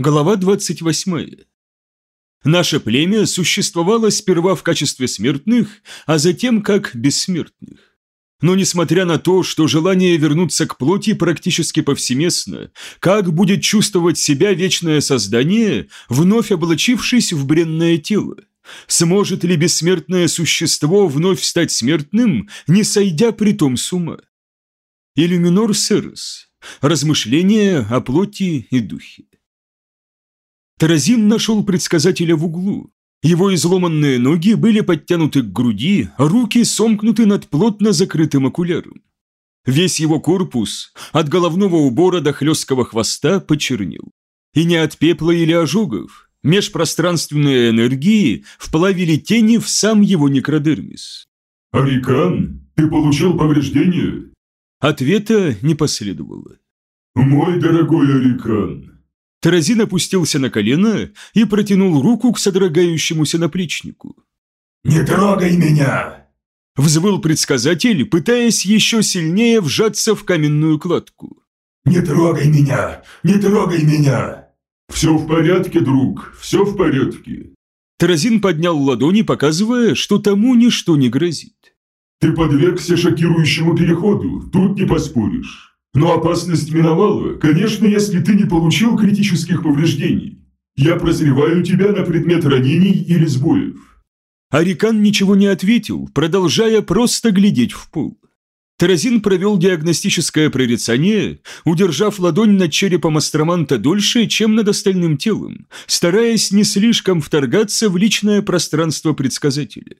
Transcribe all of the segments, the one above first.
Глава 28. Наше племя существовало сперва в качестве смертных, а затем как бессмертных. Но несмотря на то, что желание вернуться к плоти практически повсеместно, как будет чувствовать себя вечное создание, вновь облачившись в бренное тело? Сможет ли бессмертное существо вновь стать смертным, не сойдя при том с ума? Иллюминор Серс. Размышления о плоти и духе. Таразин нашел предсказателя в углу. Его изломанные ноги были подтянуты к груди, а руки сомкнуты над плотно закрытым окуляром. Весь его корпус, от головного убора до хлесткого хвоста, почернел. И не от пепла или ожогов. Межпространственные энергии вплавили тени в сам его некродермис. «Арикан, ты получил повреждения?» Ответа не последовало. «Мой дорогой Арикан, Таразин опустился на колено и протянул руку к содрогающемуся наплечнику. «Не трогай меня!» Взвыл предсказатель, пытаясь еще сильнее вжаться в каменную кладку. «Не трогай меня! Не трогай меня!» «Все в порядке, друг, все в порядке!» Таразин поднял ладони, показывая, что тому ничто не грозит. «Ты подвергся шокирующему переходу, тут не поспоришь. Но опасность миновала, конечно, если ты не получил критических повреждений. Я прозреваю тебя на предмет ранений или сбоев». Арикан ничего не ответил, продолжая просто глядеть в пол. Таразин провел диагностическое прорицание, удержав ладонь над черепом астроманта дольше, чем над остальным телом, стараясь не слишком вторгаться в личное пространство предсказателя.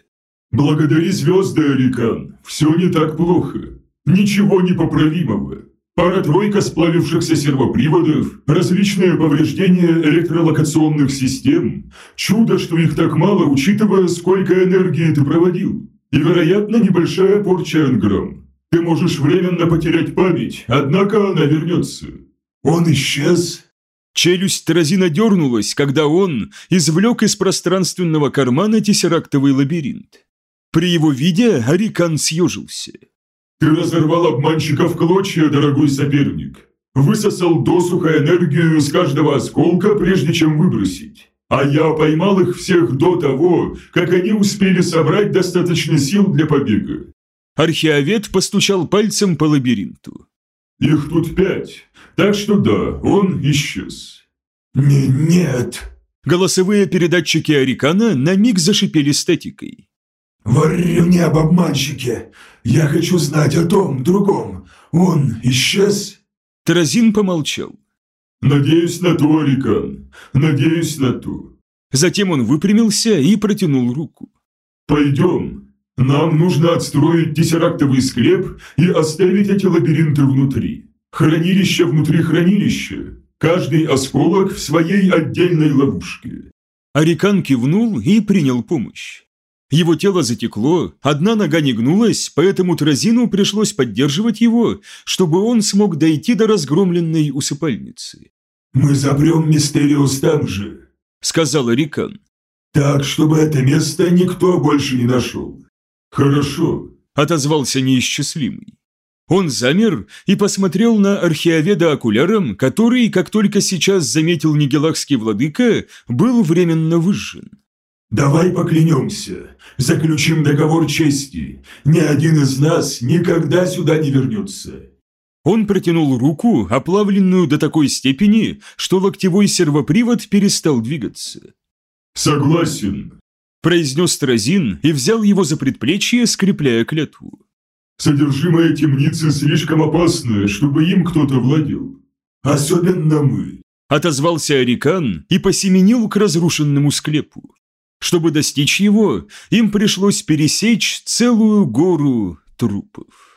«Благодари звезды, Арикан, все не так плохо. Ничего непоправимого. Пара-тройка сплавившихся сервоприводов, различные повреждения электролокационных систем. Чудо, что их так мало, учитывая, сколько энергии ты проводил. И, вероятно, небольшая порча энграмм. Ты можешь временно потерять память, однако она вернется. Он исчез. Челюсть Таразина дернулась, когда он извлек из пространственного кармана тессерактовый лабиринт. При его виде Арикан съежился. Ты разорвал обманщика в клочья, дорогой соперник. Высосал досуха энергию из каждого осколка, прежде чем выбросить. А я поймал их всех до того, как они успели собрать достаточно сил для побега. Археовед постучал пальцем по лабиринту. Их тут пять, так что да, он исчез. Не, нет. Голосовые передатчики Арикана на миг зашипели статикой. «Говори мне об обманщике. Я хочу знать о том, другом. Он исчез?» Таразин помолчал. «Надеюсь на то, Арикан. Надеюсь на то». Затем он выпрямился и протянул руку. «Пойдем. Нам нужно отстроить тессерактовый склеп и оставить эти лабиринты внутри. Хранилище внутри хранилища. Каждый осколок в своей отдельной ловушке». Арикан кивнул и принял помощь. Его тело затекло, одна нога не гнулась, поэтому Тразину пришлось поддерживать его, чтобы он смог дойти до разгромленной усыпальницы. «Мы запрем Мистериус там же», — сказал Рикан. «Так, чтобы это место никто больше не нашел». «Хорошо», — отозвался неисчислимый. Он замер и посмотрел на археоведа окуляром, который, как только сейчас заметил нигелахский владыка, был временно выжжен. «Давай поклянемся, заключим договор чести. Ни один из нас никогда сюда не вернется». Он протянул руку, оплавленную до такой степени, что локтевой сервопривод перестал двигаться. «Согласен», – произнес Тразин и взял его за предплечье, скрепляя клятву. «Содержимое темницы слишком опасное, чтобы им кто-то владел. Особенно мы», – отозвался Арикан и посеменил к разрушенному склепу. Чтобы достичь его, им пришлось пересечь целую гору трупов.